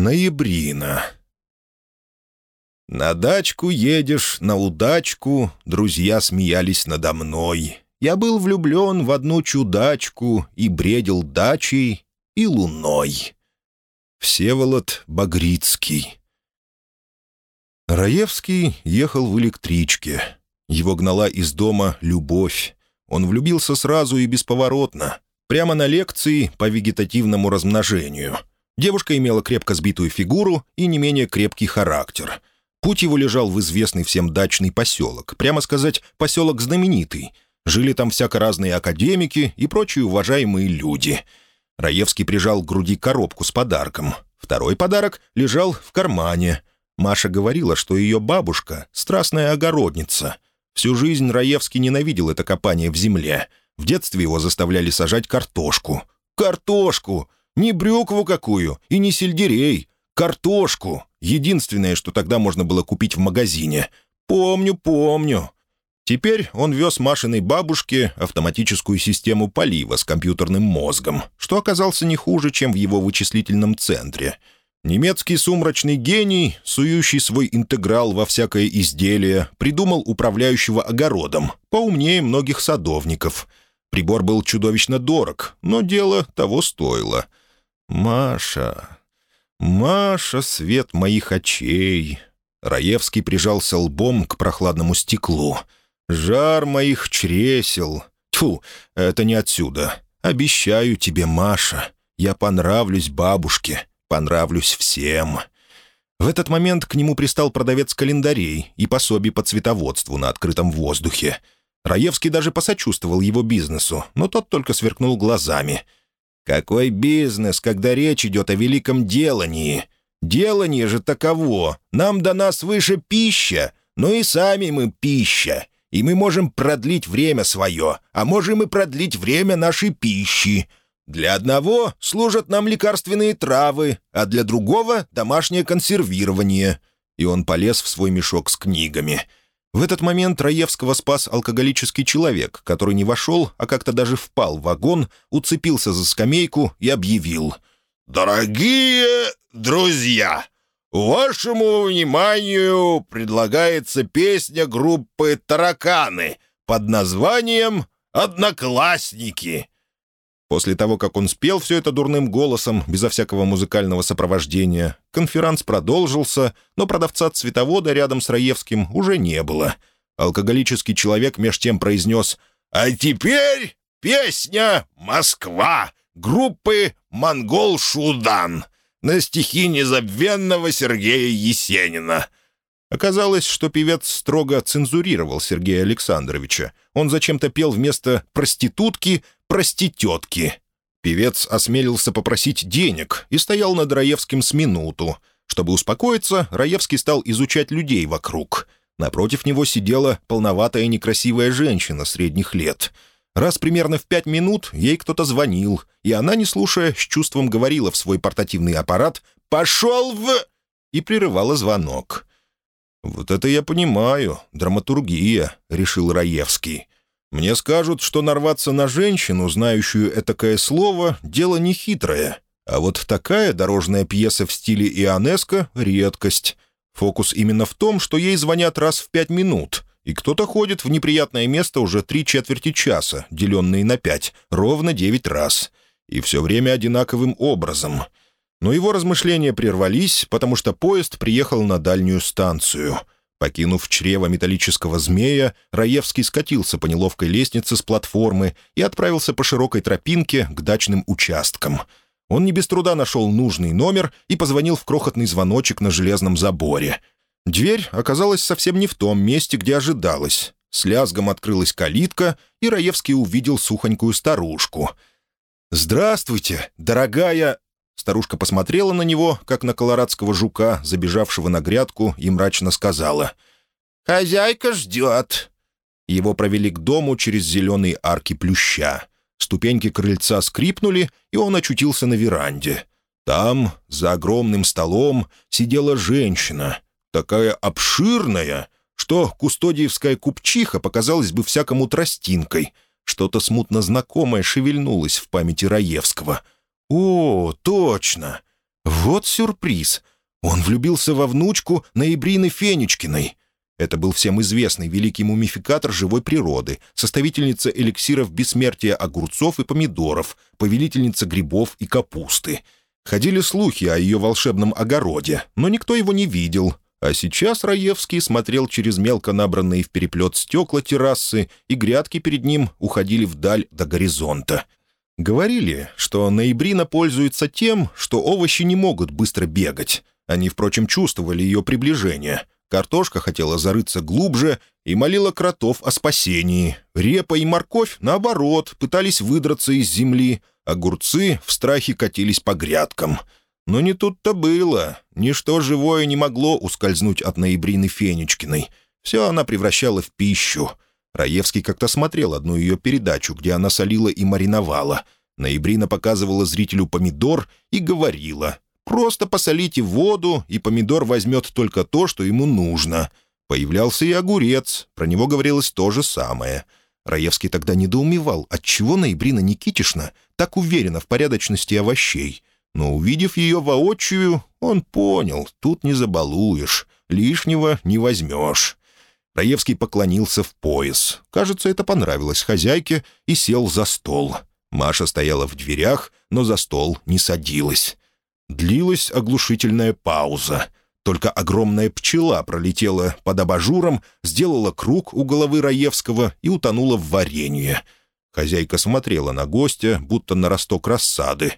Ноябрина. На дачку едешь, на удачку, друзья смеялись надо мной. Я был влюблен в одну чудачку и бредил дачей и луной. Всеволод Багрицкий. Раевский ехал в электричке. Его гнала из дома любовь. Он влюбился сразу и бесповоротно, прямо на лекции по вегетативному размножению — Девушка имела крепко сбитую фигуру и не менее крепкий характер. Путь его лежал в известный всем дачный поселок, прямо сказать, поселок знаменитый. Жили там всяко разные академики и прочие уважаемые люди. Раевский прижал к груди коробку с подарком. Второй подарок лежал в кармане. Маша говорила, что ее бабушка — страстная огородница. Всю жизнь Раевский ненавидел это копание в земле. В детстве его заставляли сажать картошку. «Картошку!» Не брюкву какую и не сельдерей. Картошку. Единственное, что тогда можно было купить в магазине. Помню, помню. Теперь он вез Машиной бабушке автоматическую систему полива с компьютерным мозгом, что оказался не хуже, чем в его вычислительном центре. Немецкий сумрачный гений, сующий свой интеграл во всякое изделие, придумал управляющего огородом, поумнее многих садовников. Прибор был чудовищно дорог, но дело того стоило — «Маша! Маша, свет моих очей!» Раевский прижался лбом к прохладному стеклу. «Жар моих чресел! Тьфу, это не отсюда. Обещаю тебе, Маша, я понравлюсь бабушке, понравлюсь всем». В этот момент к нему пристал продавец календарей и пособий по цветоводству на открытом воздухе. Раевский даже посочувствовал его бизнесу, но тот только сверкнул глазами — какой бизнес, когда речь идет о великом делании? Делание же таково. Нам до нас выше пища, но и сами мы пища. И мы можем продлить время свое, а можем и продлить время нашей пищи. Для одного служат нам лекарственные травы, а для другого — домашнее консервирование». И он полез в свой мешок с книгами — в этот момент Раевского спас алкоголический человек, который не вошел, а как-то даже впал в вагон, уцепился за скамейку и объявил. «Дорогие друзья, вашему вниманию предлагается песня группы «Тараканы» под названием «Одноклассники». После того, как он спел все это дурным голосом, безо всякого музыкального сопровождения, конферанс продолжился, но продавца-цветовода рядом с Раевским уже не было. Алкоголический человек меж тем произнес «А теперь песня «Москва» группы «Монгол Шудан» на стихи незабвенного Сергея Есенина». Оказалось, что певец строго цензурировал Сергея Александровича. Он зачем-то пел вместо «проститутки» проститетки. Певец осмелился попросить денег и стоял над Раевским с минуту. Чтобы успокоиться, Раевский стал изучать людей вокруг. Напротив него сидела полноватая некрасивая женщина средних лет. Раз примерно в пять минут ей кто-то звонил, и она, не слушая, с чувством говорила в свой портативный аппарат «Пошел в...» и прерывала звонок. «Вот это я понимаю, драматургия», — решил Раевский. Мне скажут, что нарваться на женщину, знающую этакое слово, дело нехитрое. А вот такая дорожная пьеса в стиле Ионеско — редкость. Фокус именно в том, что ей звонят раз в пять минут, и кто-то ходит в неприятное место уже три четверти часа, деленные на пять, ровно девять раз. И все время одинаковым образом. Но его размышления прервались, потому что поезд приехал на дальнюю станцию — Покинув чрево металлического змея, Раевский скатился по неловкой лестнице с платформы и отправился по широкой тропинке к дачным участкам. Он не без труда нашел нужный номер и позвонил в крохотный звоночек на железном заборе. Дверь оказалась совсем не в том месте, где ожидалось. С лязгом открылась калитка, и Раевский увидел сухонькую старушку. «Здравствуйте, дорогая...» Старушка посмотрела на него, как на колорадского жука, забежавшего на грядку, и мрачно сказала. «Хозяйка ждет». Его провели к дому через зеленые арки плюща. Ступеньки крыльца скрипнули, и он очутился на веранде. Там, за огромным столом, сидела женщина, такая обширная, что кустодиевская купчиха показалась бы всякому тростинкой. Что-то смутно знакомое шевельнулось в памяти Раевского — «О, точно! Вот сюрприз. Он влюбился во внучку Ноябрины Фенечкиной. Это был всем известный великий мумификатор живой природы, составительница эликсиров бессмертия огурцов и помидоров, повелительница грибов и капусты. Ходили слухи о ее волшебном огороде, но никто его не видел. А сейчас Раевский смотрел через мелко набранные в переплет стекла террасы, и грядки перед ним уходили вдаль до горизонта. Говорили, что ноябрина пользуется тем, что овощи не могут быстро бегать. Они, впрочем, чувствовали ее приближение. Картошка хотела зарыться глубже и молила кротов о спасении. Репа и морковь, наоборот, пытались выдраться из земли. Огурцы в страхе катились по грядкам. Но не тут-то было. Ничто живое не могло ускользнуть от ноябрины Фенечкиной. Все она превращала в пищу. Раевский как-то смотрел одну ее передачу, где она солила и мариновала. Ноябрина показывала зрителю помидор и говорила — Просто посолите воду, и помидор возьмет только то, что ему нужно. Появлялся и огурец, про него говорилось то же самое. Раевский тогда недоумевал, отчего Ноябрина Никитишна так уверена в порядочности овощей. Но, увидев ее воочию, он понял, тут не забалуешь, лишнего не возьмешь. Раевский поклонился в пояс. Кажется, это понравилось хозяйке, и сел за стол. Маша стояла в дверях, но за стол не садилась. Длилась оглушительная пауза. Только огромная пчела пролетела под абажуром, сделала круг у головы Раевского и утонула в варенье. Хозяйка смотрела на гостя, будто на росток рассады.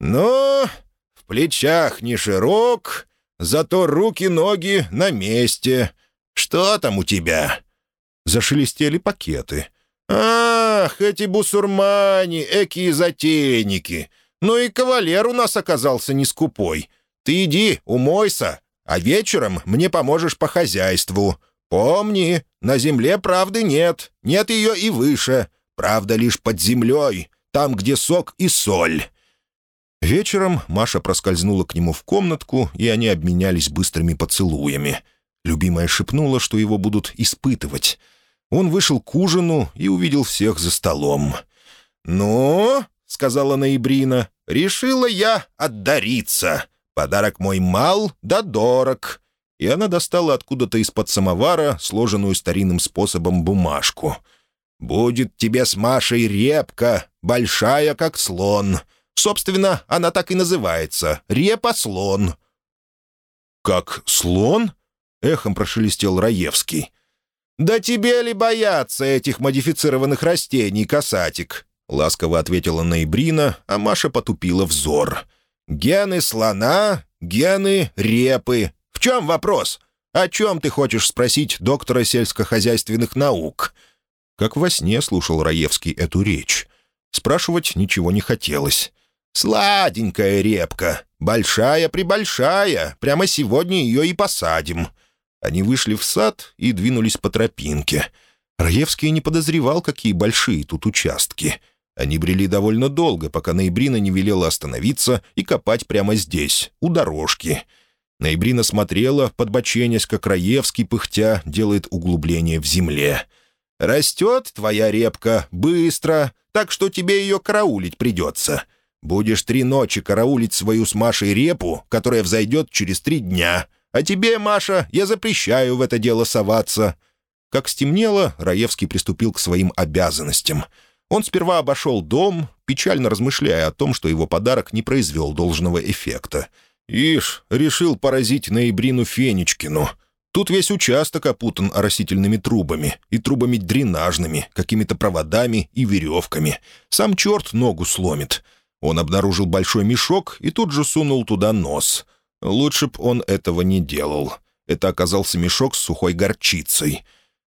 «Но в плечах не широк, зато руки-ноги на месте. Что там у тебя?» Зашелестели пакеты. «Ах, эти бусурмане, экие затейники! Ну и кавалер у нас оказался не скупой. Ты иди, умойся, а вечером мне поможешь по хозяйству. Помни, на земле правды нет, нет ее и выше. Правда лишь под землей, там, где сок и соль». Вечером Маша проскользнула к нему в комнатку, и они обменялись быстрыми поцелуями. Любимая шепнула, что его будут испытывать. Он вышел к ужину и увидел всех за столом. «Ну, — сказала Ноябрина, — «решила я отдариться. Подарок мой мал да дорог». И она достала откуда-то из-под самовара сложенную старинным способом бумажку. «Будет тебе с Машей репка, большая, как слон. Собственно, она так и называется — репа-слон». «Как слон?» — эхом прошелестел Раевский. «Да тебе ли бояться этих модифицированных растений, касатик? — ласково ответила Ноябрина, а Маша потупила взор. «Гены слона, гены репы. В чем вопрос? О чем ты хочешь спросить доктора сельскохозяйственных наук?» Как во сне слушал Раевский эту речь. Спрашивать ничего не хотелось. «Сладенькая репка, большая-пребольшая, прямо сегодня ее и посадим». Они вышли в сад и двинулись по тропинке. Раевский не подозревал, какие большие тут участки — они брели довольно долго, пока Ноябрина не велела остановиться и копать прямо здесь, у дорожки. Ноябрина смотрела, подбоченясь, как Раевский, пыхтя, делает углубление в земле. «Растет твоя репка быстро, так что тебе ее караулить придется. Будешь три ночи караулить свою с Машей репу, которая взойдет через три дня. А тебе, Маша, я запрещаю в это дело соваться». Как стемнело, Раевский приступил к своим обязанностям — он сперва обошел дом, печально размышляя о том, что его подарок не произвел должного эффекта. Ишь, решил поразить ноябрину Фенечкину. Тут весь участок опутан оросительными трубами и трубами дренажными, какими-то проводами и веревками. Сам черт ногу сломит. Он обнаружил большой мешок и тут же сунул туда нос. Лучше б он этого не делал. Это оказался мешок с сухой горчицей.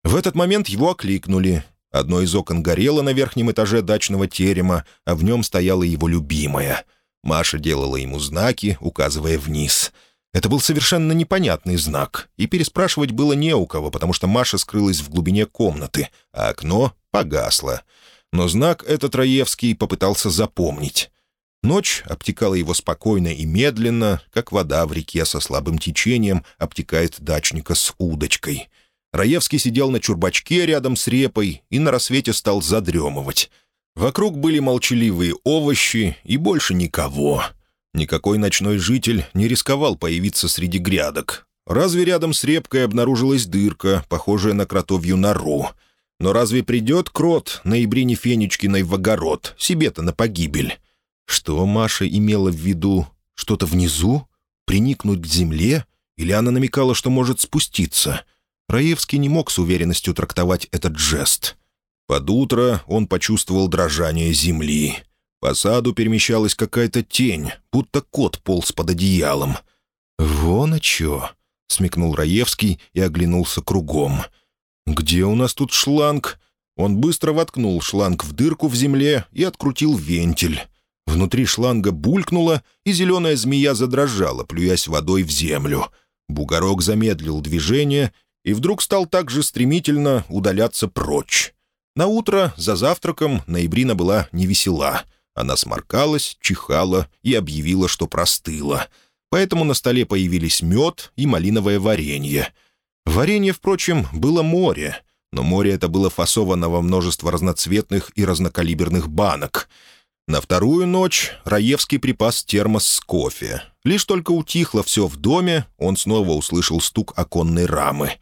В этот момент его окликнули. Одно из окон горело на верхнем этаже дачного терема, а в нем стояла его любимая. Маша делала ему знаки, указывая вниз. Это был совершенно непонятный знак, и переспрашивать было не у кого, потому что Маша скрылась в глубине комнаты, а окно погасло. Но знак этот Раевский попытался запомнить. Ночь обтекала его спокойно и медленно, как вода в реке со слабым течением обтекает дачника с удочкой — Раевский сидел на чурбачке рядом с репой и на рассвете стал задремывать. Вокруг были молчаливые овощи и больше никого. Никакой ночной житель не рисковал появиться среди грядок. Разве рядом с репкой обнаружилась дырка, похожая на кротовью нору? Но разве придет крот на Ибрине Фенечкиной в огород, себе-то на погибель? Что Маша имела в виду? Что-то внизу? Приникнуть к земле? Или она намекала, что может спуститься? Раевский не мог с уверенностью трактовать этот жест. Под утро он почувствовал дрожание земли. По саду перемещалась какая-то тень, будто кот полз под одеялом. «Вон а чё!» — смекнул Раевский и оглянулся кругом. «Где у нас тут шланг?» Он быстро воткнул шланг в дырку в земле и открутил вентиль. Внутри шланга булькнуло, и зеленая змея задрожала, плюясь водой в землю. Бугорок замедлил движение и вдруг стал так же стремительно удаляться прочь. На утро за завтраком Ноябрина была невесела — она сморкалась, чихала и объявила, что простыла. Поэтому на столе появились мед и малиновое варенье. Варенье, впрочем, было море, но море это было фасовано во множество разноцветных и разнокалиберных банок. На вторую ночь Раевский припас термос с кофе. Лишь только утихло все в доме, он снова услышал стук оконной рамы.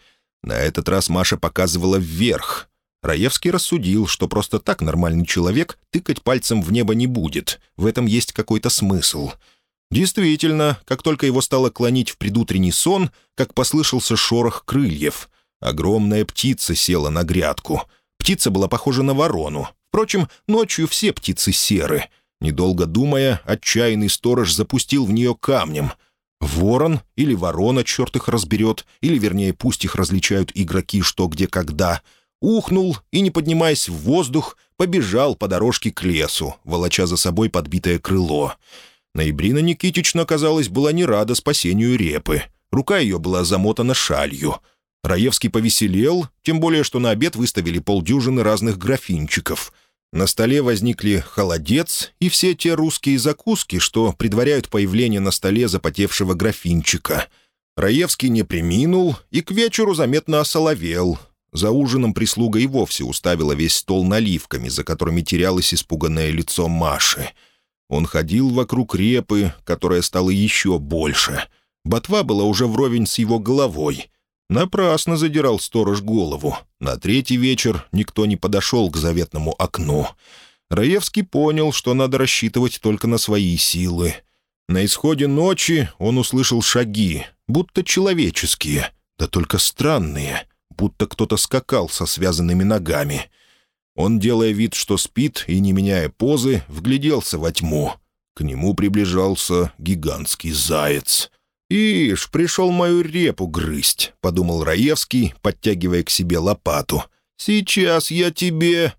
На этот раз Маша показывала вверх — Раевский рассудил, что просто так нормальный человек тыкать пальцем в небо не будет. В этом есть какой-то смысл. Действительно, как только его стало клонить в предутренний сон, как послышался шорох крыльев. Огромная птица села на грядку. Птица была похожа на ворону. Впрочем, ночью все птицы серы. Недолго думая, отчаянный сторож запустил в нее камнем. Ворон или ворона, черт их разберет, или, вернее, пусть их различают игроки что, где, когда — ухнул и, не поднимаясь в воздух, побежал по дорожке к лесу, волоча за собой подбитое крыло. Ноябрина Никитична, казалось, была не рада спасению репы. Рука ее была замотана шалью. Раевский повеселел, тем более, что на обед выставили полдюжины разных графинчиков. На столе возникли холодец и все те русские закуски, что предваряют появление на столе запотевшего графинчика. Раевский не приминул и к вечеру заметно осоловел — за ужином прислуга и вовсе уставила весь стол наливками, за которыми терялось испуганное лицо Маши. Он ходил вокруг репы, которая стала еще больше. Ботва была уже вровень с его головой. Напрасно задирал сторож голову. На третий вечер никто не подошел к заветному окну. Раевский понял, что надо рассчитывать только на свои силы. На исходе ночи он услышал шаги, будто человеческие, да только странные — будто кто-то скакал со связанными ногами. Он, делая вид, что спит, и не меняя позы, вгляделся во тьму. К нему приближался гигантский заяц. «Ишь, пришел мою репу грызть», — подумал Раевский, подтягивая к себе лопату. «Сейчас я тебе...»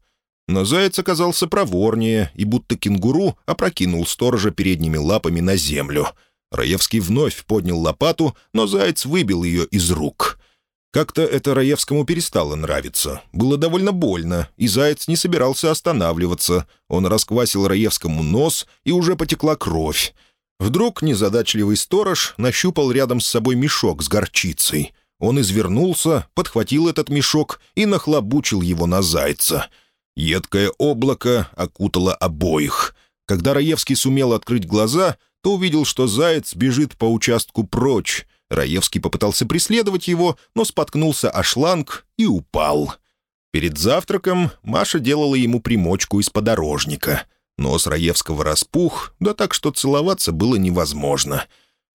Но заяц оказался проворнее и, будто кенгуру, опрокинул сторожа передними лапами на землю. Раевский вновь поднял лопату, но заяц выбил ее из рук. Как-то это Раевскому перестало нравиться. Было довольно больно, и заяц не собирался останавливаться. Он расквасил Раевскому нос, и уже потекла кровь. Вдруг незадачливый сторож нащупал рядом с собой мешок с горчицей. Он извернулся, подхватил этот мешок и нахлобучил его на зайца. Едкое облако окутало обоих. Когда Раевский сумел открыть глаза, то увидел, что заяц бежит по участку прочь, Раевский попытался преследовать его, но споткнулся о шланг и упал. Перед завтраком Маша делала ему примочку из подорожника. Нос Раевского распух, да так, что целоваться было невозможно.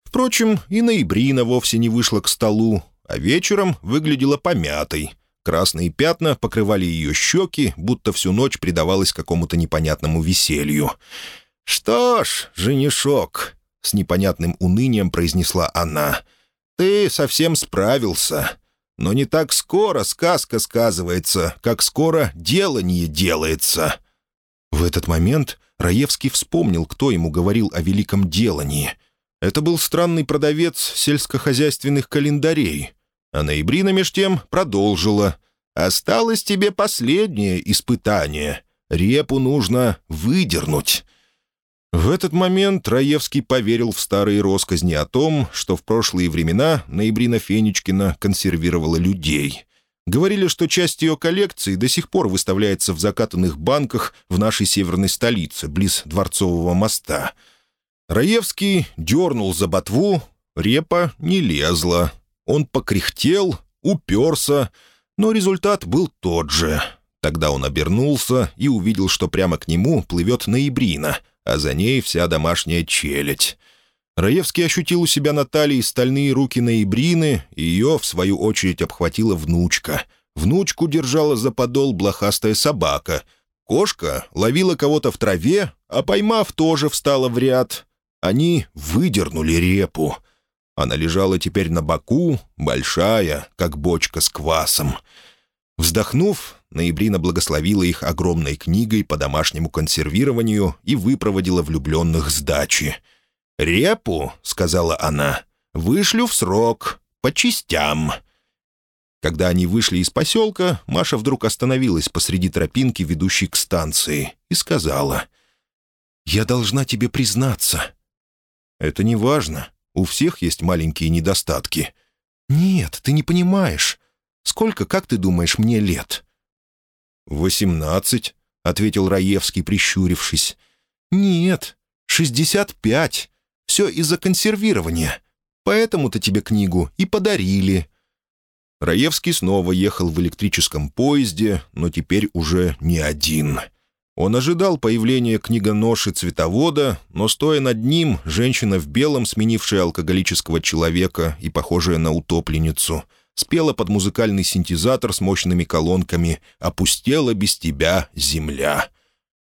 Впрочем, и ноябрина вовсе не вышла к столу, а вечером выглядела помятой. Красные пятна покрывали ее щеки, будто всю ночь предавалась какому-то непонятному веселью. «Что ж, женишок», — с непонятным унынием произнесла она, — ты совсем справился. Но не так скоро сказка сказывается, как скоро делание делается». В этот момент Раевский вспомнил, кто ему говорил о великом делании. Это был странный продавец сельскохозяйственных календарей. А ноябрина меж тем продолжила. «Осталось тебе последнее испытание. Репу нужно выдернуть. В этот момент Раевский поверил в старые росказни о том, что в прошлые времена Ноябрина Фенечкина консервировала людей. Говорили, что часть ее коллекции до сих пор выставляется в закатанных банках в нашей северной столице, близ Дворцового моста. Раевский дернул за ботву, репа не лезла. Он покряхтел, уперся, но результат был тот же. Тогда он обернулся и увидел, что прямо к нему плывет ноябрина, а за ней вся домашняя челядь. Раевский ощутил у себя на талии стальные руки ноябрины, и ее, в свою очередь, обхватила внучка. Внучку держала за подол блохастая собака. Кошка ловила кого-то в траве, а поймав, тоже встала в ряд. Они выдернули репу. Она лежала теперь на боку, большая, как бочка с квасом. Вздохнув, Ноябрина благословила их огромной книгой по домашнему консервированию и выпроводила влюбленных с дачи. «Репу», — сказала она, — «вышлю в срок, по частям». Когда они вышли из поселка, Маша вдруг остановилась посреди тропинки, ведущей к станции, и сказала, «Я должна тебе признаться». «Это не важно. У всех есть маленькие недостатки». «Нет, ты не понимаешь. Сколько, как ты думаешь, мне лет?» «Восемнадцать», — ответил Раевский, прищурившись. «Нет, шестьдесят пять. Все из-за консервирования. Поэтому-то тебе книгу и подарили». Раевский снова ехал в электрическом поезде, но теперь уже не один — он ожидал появления книгоноши-цветовода, но, стоя над ним, женщина в белом, сменившая алкоголического человека и похожая на утопленницу, спела под музыкальный синтезатор с мощными колонками «Опустела без тебя земля».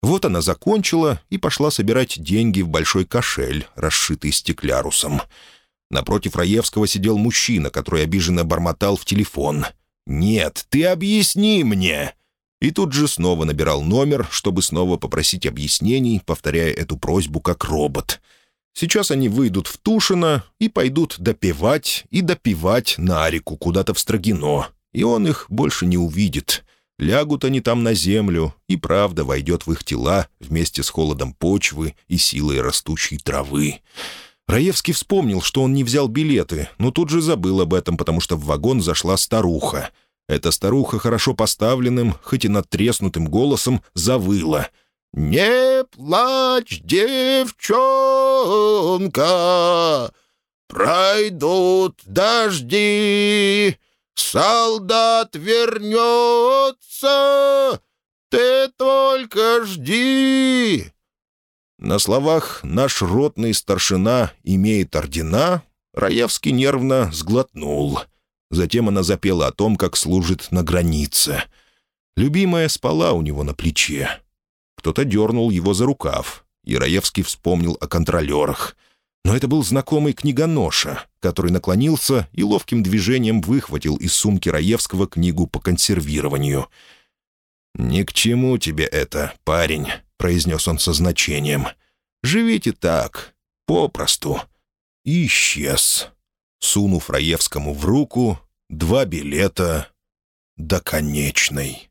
Вот она закончила и пошла собирать деньги в большой кошель, расшитый стеклярусом. Напротив Раевского сидел мужчина, который обиженно бормотал в телефон. «Нет, ты объясни мне!» И тут же снова набирал номер, чтобы снова попросить объяснений, повторяя эту просьбу как робот. Сейчас они выйдут в Тушино и пойдут допивать и допивать на реку куда-то в Строгино, и он их больше не увидит. Лягут они там на землю, и правда войдет в их тела вместе с холодом почвы и силой растущей травы. Раевский вспомнил, что он не взял билеты, но тут же забыл об этом, потому что в вагон зашла старуха — эта старуха хорошо поставленным, хоть и надтреснутым голосом завыла. «Не плачь, девчонка! Пройдут дожди, солдат вернется, ты только жди!» На словах «наш ротный старшина имеет ордена» Раевский нервно сглотнул — Затем она запела о том, как служит на границе. Любимая спала у него на плече. Кто-то дернул его за рукав. Яроевский вспомнил о контролерах. Но это был знакомый книгоноша, который наклонился и ловким движением выхватил из сумки Раевского книгу по консервированию. «Ни к чему тебе это, парень», — произнес он со значением. «Живите так, попросту». И исчез сунув Раевскому в руку два билета до конечной.